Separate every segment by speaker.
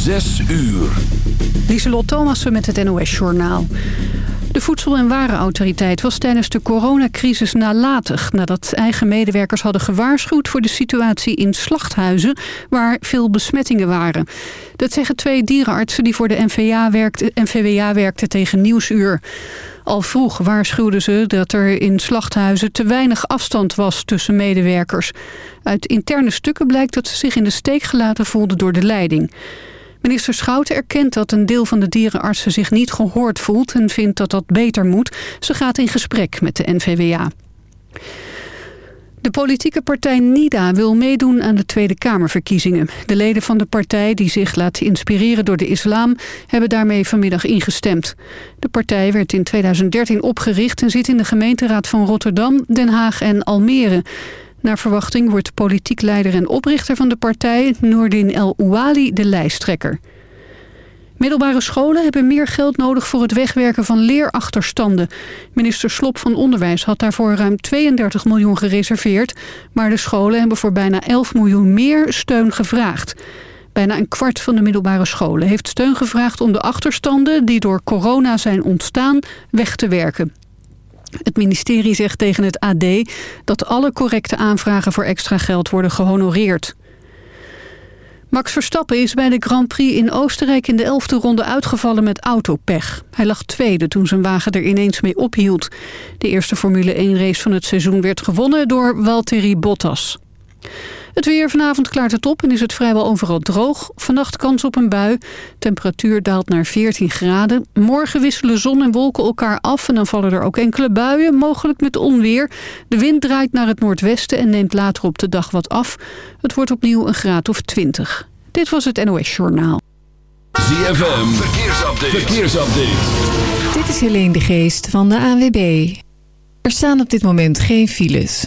Speaker 1: Zes uur.
Speaker 2: Lieselot Thomassen met het NOS-journaal. De Voedsel- en Warenautoriteit was tijdens de coronacrisis nalatig... nadat eigen medewerkers hadden gewaarschuwd voor de situatie in slachthuizen... waar veel besmettingen waren. Dat zeggen twee dierenartsen die voor de NVA werkten, NVWA werkten tegen Nieuwsuur. Al vroeg waarschuwden ze dat er in slachthuizen te weinig afstand was tussen medewerkers. Uit interne stukken blijkt dat ze zich in de steek gelaten voelden door de leiding. Minister Schouten erkent dat een deel van de dierenartsen zich niet gehoord voelt... en vindt dat dat beter moet. Ze gaat in gesprek met de NVWA. De politieke partij NIDA wil meedoen aan de Tweede Kamerverkiezingen. De leden van de partij, die zich laten inspireren door de islam... hebben daarmee vanmiddag ingestemd. De partij werd in 2013 opgericht en zit in de gemeenteraad van Rotterdam, Den Haag en Almere... Naar verwachting wordt politiek leider en oprichter van de partij... Noordin El Ouali de lijsttrekker. Middelbare scholen hebben meer geld nodig voor het wegwerken van leerachterstanden. Minister Slop van Onderwijs had daarvoor ruim 32 miljoen gereserveerd... maar de scholen hebben voor bijna 11 miljoen meer steun gevraagd. Bijna een kwart van de middelbare scholen heeft steun gevraagd om de achterstanden... die door corona zijn ontstaan, weg te werken. Het ministerie zegt tegen het AD dat alle correcte aanvragen voor extra geld worden gehonoreerd. Max Verstappen is bij de Grand Prix in Oostenrijk in de elfde ronde uitgevallen met autopech. Hij lag tweede toen zijn wagen er ineens mee ophield. De eerste Formule 1 race van het seizoen werd gewonnen door Valtteri Bottas. Het weer vanavond klaart het op en is het vrijwel overal droog. Vannacht kans op een bui. Temperatuur daalt naar 14 graden. Morgen wisselen zon en wolken elkaar af en dan vallen er ook enkele buien, mogelijk met onweer. De wind draait naar het noordwesten en neemt later op de dag wat af. Het wordt opnieuw een graad of 20. Dit was het NOS Journaal.
Speaker 1: ZFM, verkeersupdate. verkeersupdate.
Speaker 3: Dit is Helene de Geest van de ANWB. Er staan op dit moment geen files.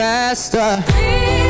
Speaker 4: festa. Please.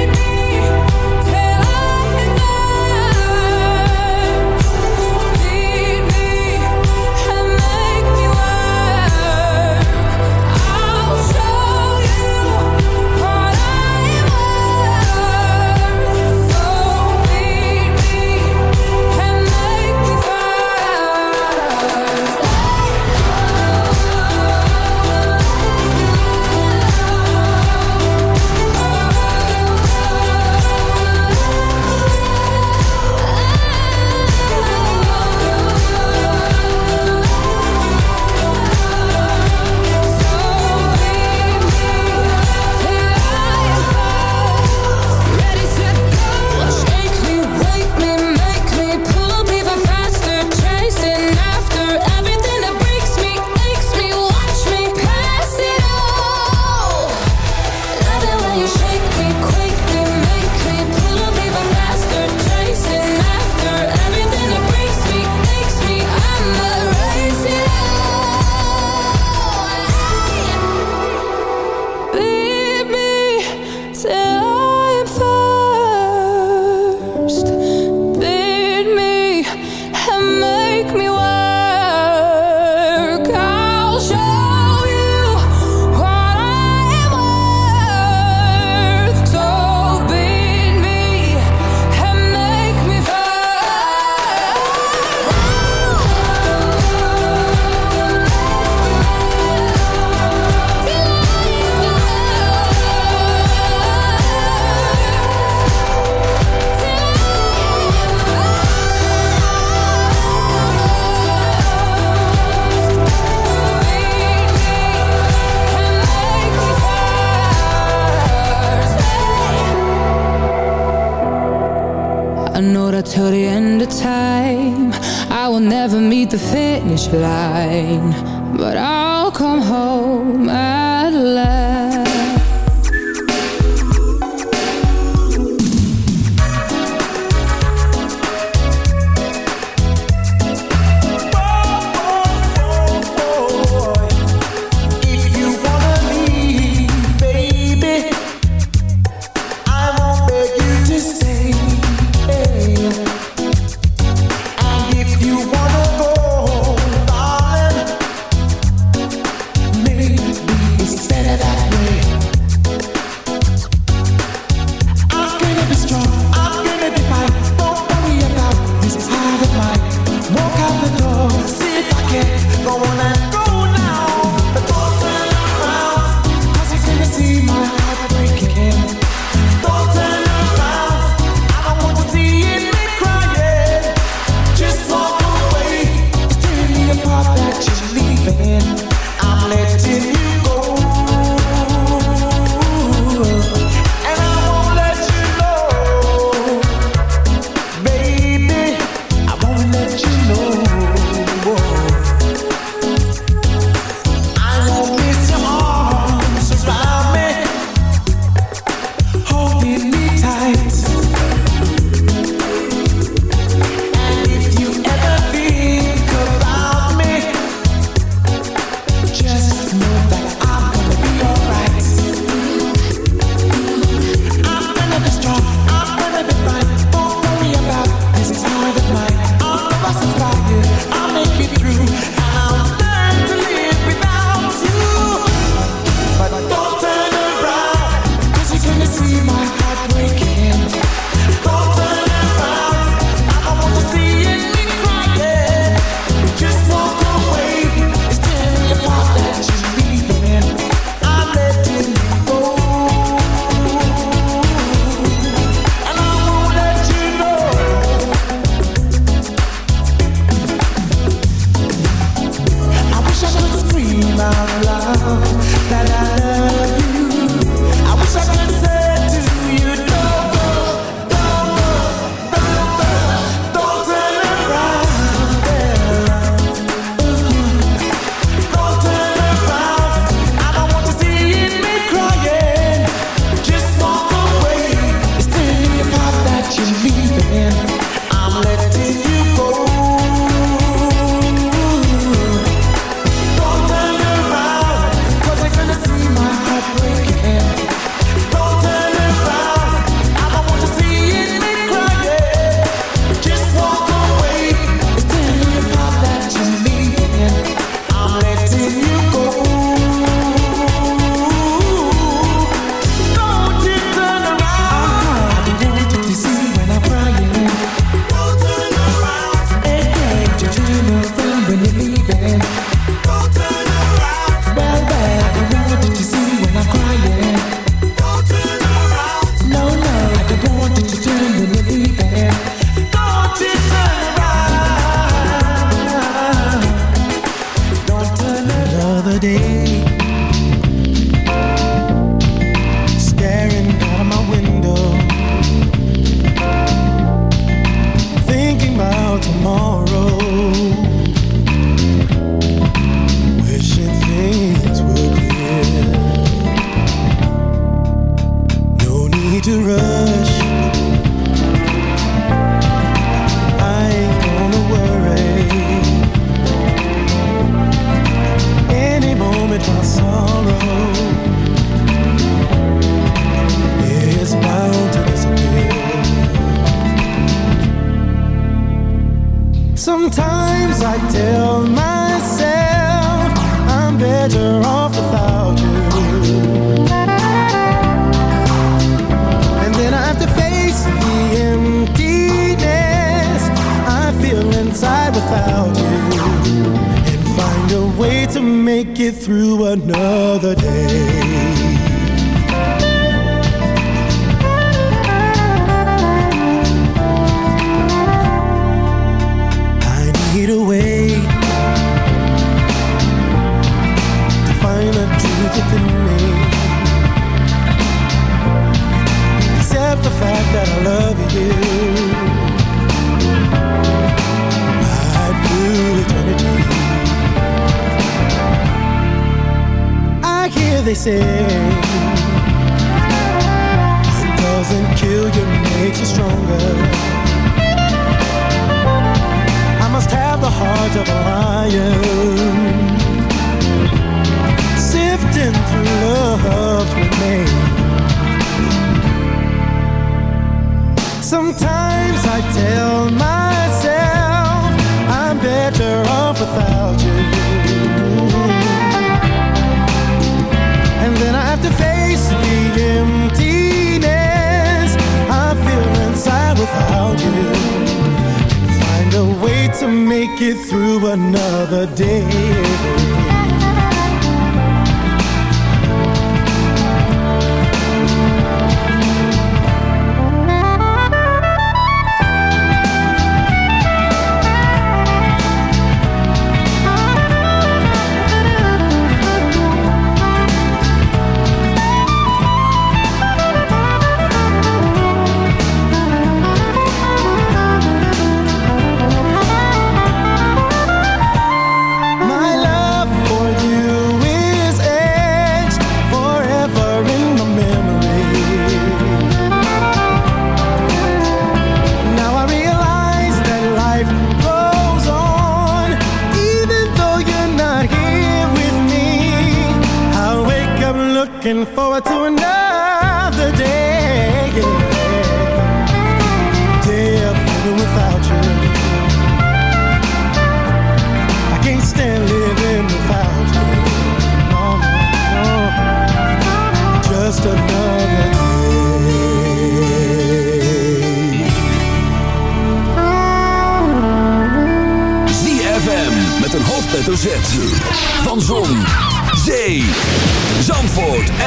Speaker 4: Through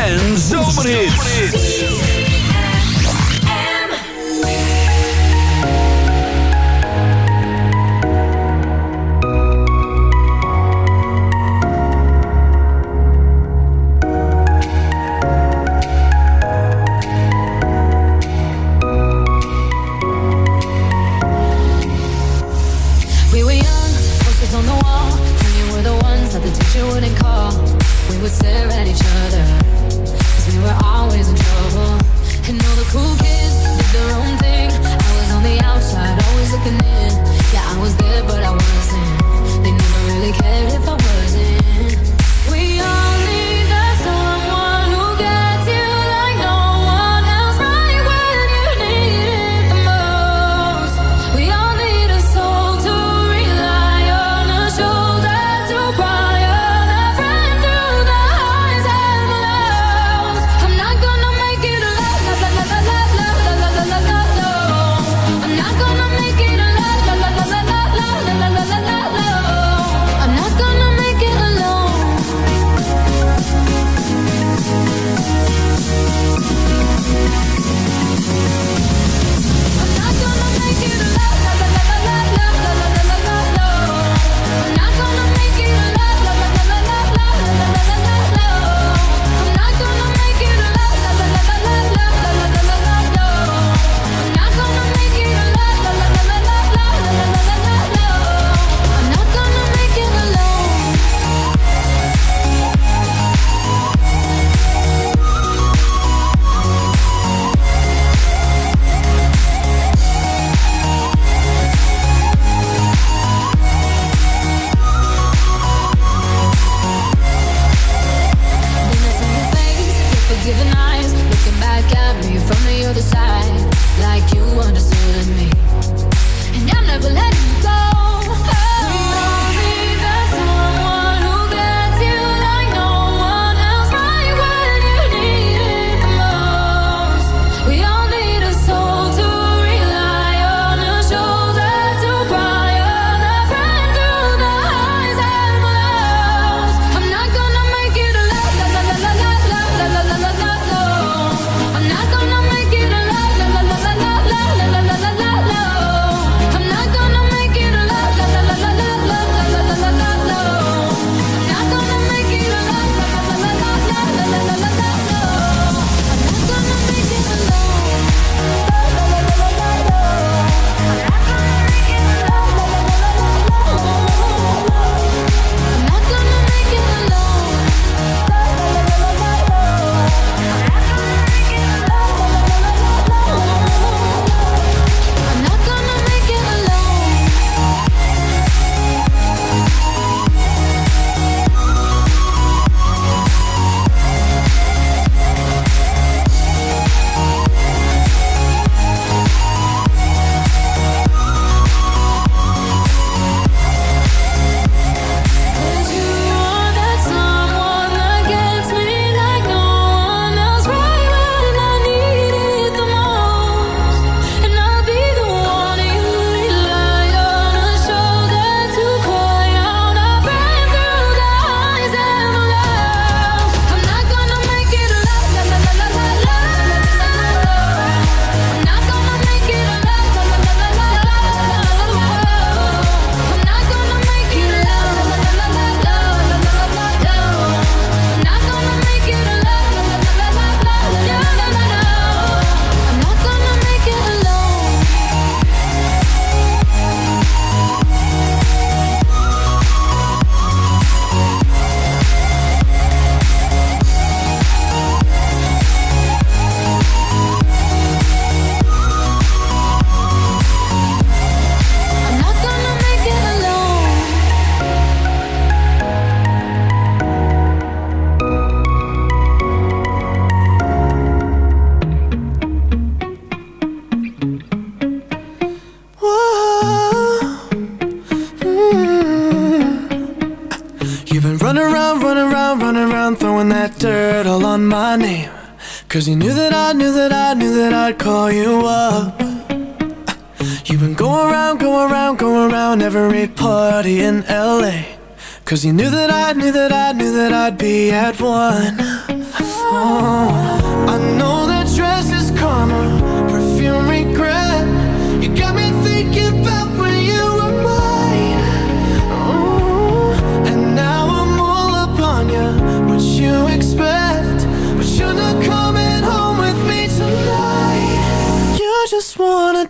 Speaker 5: en Zomerhits.
Speaker 6: that
Speaker 7: I'd call you up. You've been going around, going around, going around every party in LA. Cause you knew that I knew that I knew that I'd be at one. Oh, I know that dress is karma. just wanna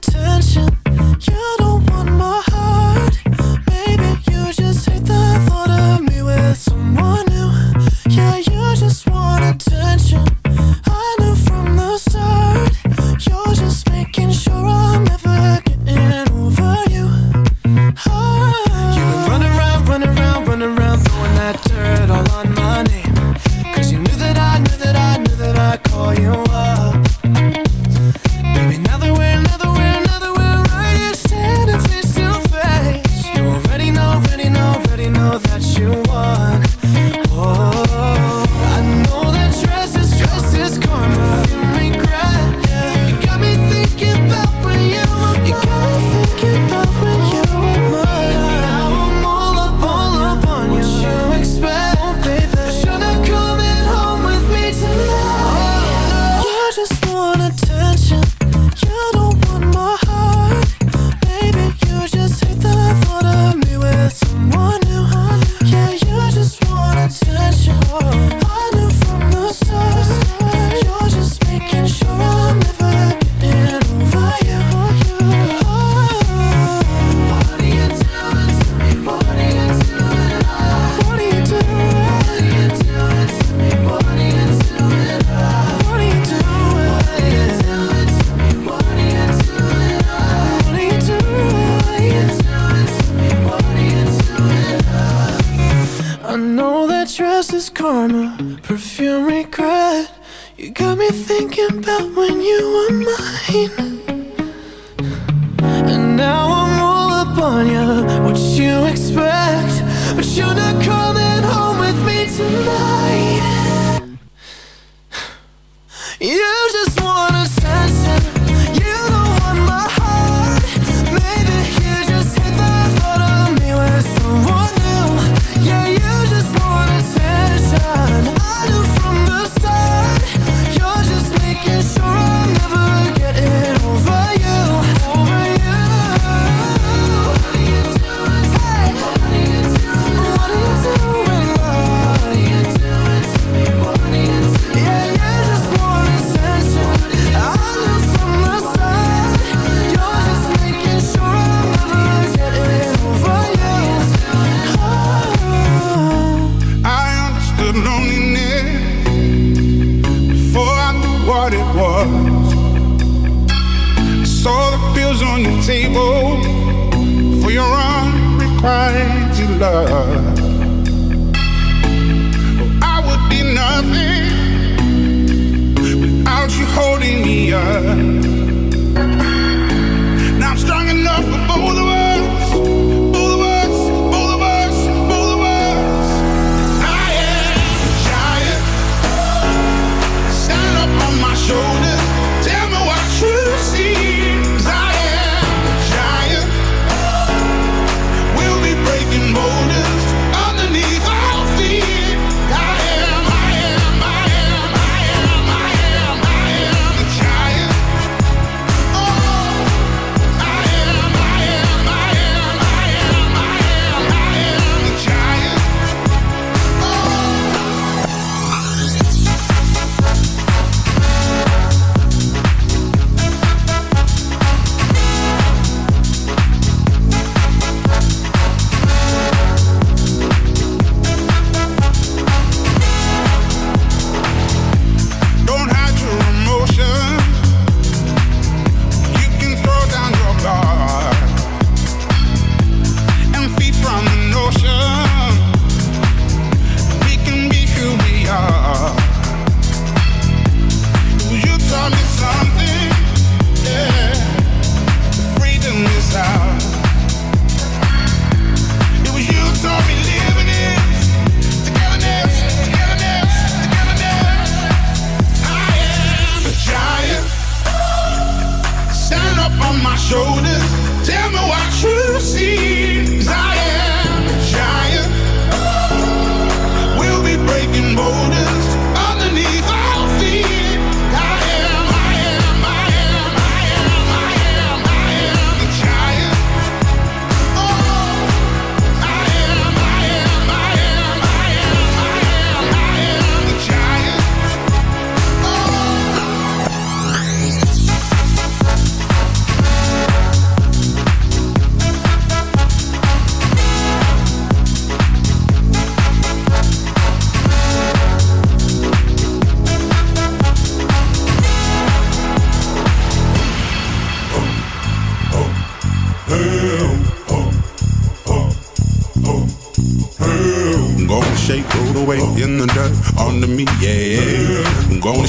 Speaker 7: me thinking about when you were mine.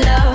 Speaker 8: love.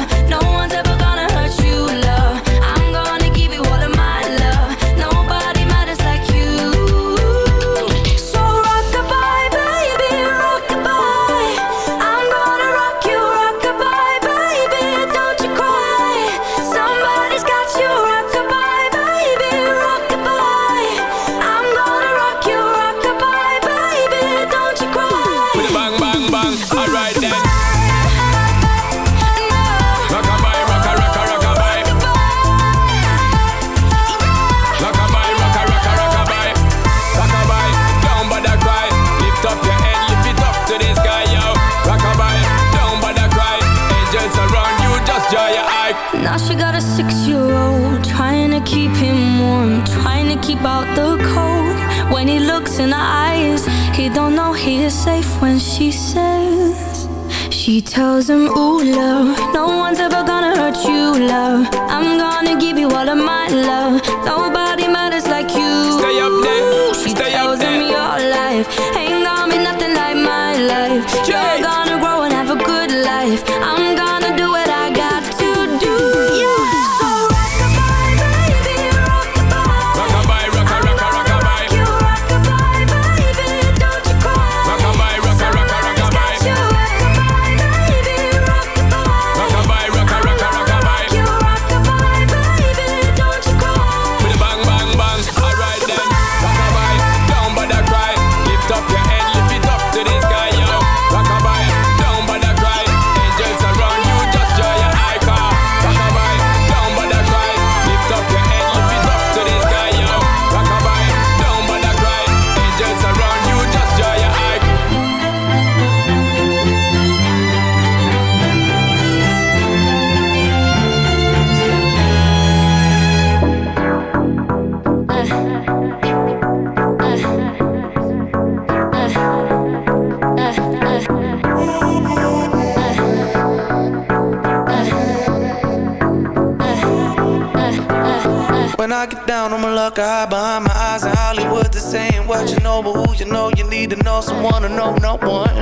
Speaker 9: stuck high behind my eyes in Hollywood. They saying what you know, but who you know, you need to know someone to know no one.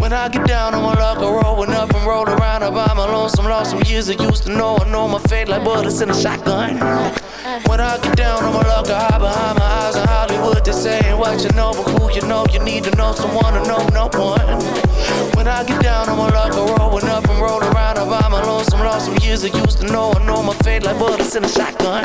Speaker 9: When I get down on my luck, I'm rolling up and roll around. I buy my lonesome, lost some years I used to know. I know my fate like bullets in a shotgun. When I get down on my luck, I hide behind my eyes in Hollywood. They saying what you know, but who you know, you need to know someone to know no one. When I get down on my luck, I'm rolling up and roll around. I buy my lonesome, lost some years I used to know. I know my fate like bullets in a shotgun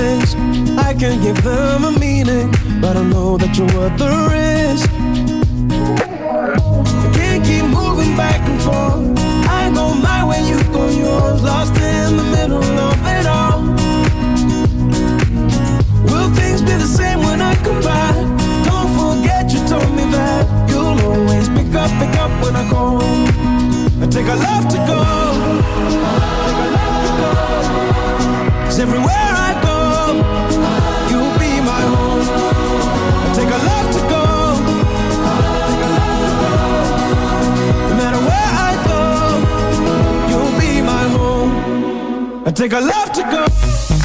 Speaker 7: Feelings. I can't give them a meaning, but I know that you're worth the risk. I can't keep moving back and forth. I go my way, you go yours. Lost in the middle of it all. Will things be the same when I come back? Don't forget you told me that you'll always pick up, pick up when I go. I take a love to go. Cause everywhere I go, you'll be my home. Take a left to go No matter where I go You'll be my home I take a love to go.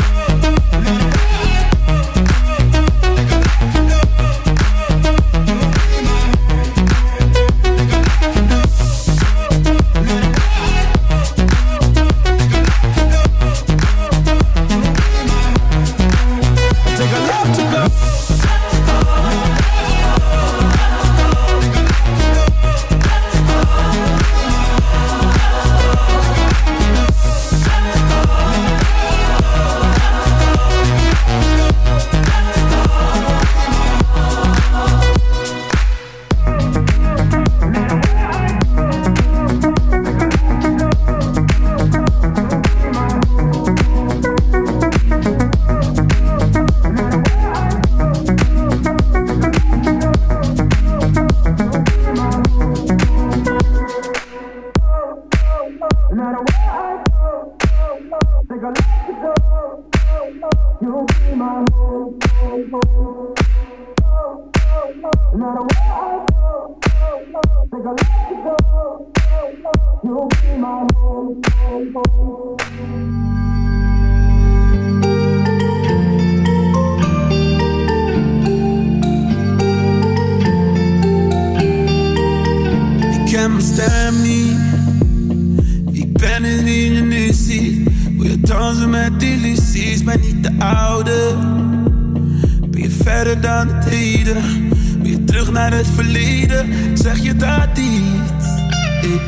Speaker 10: Verder dan het heden? Ben je terug naar het verleden? Zeg je dat niet?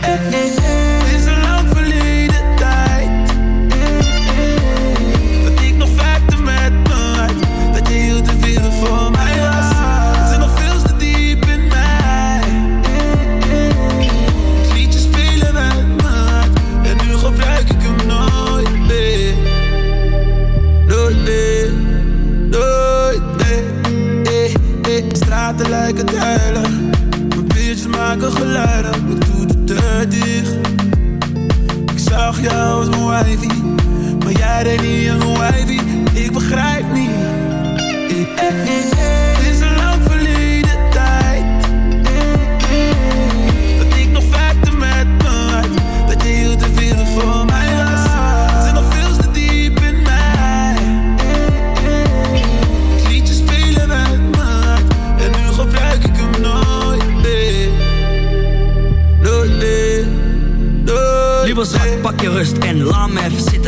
Speaker 10: Yeah.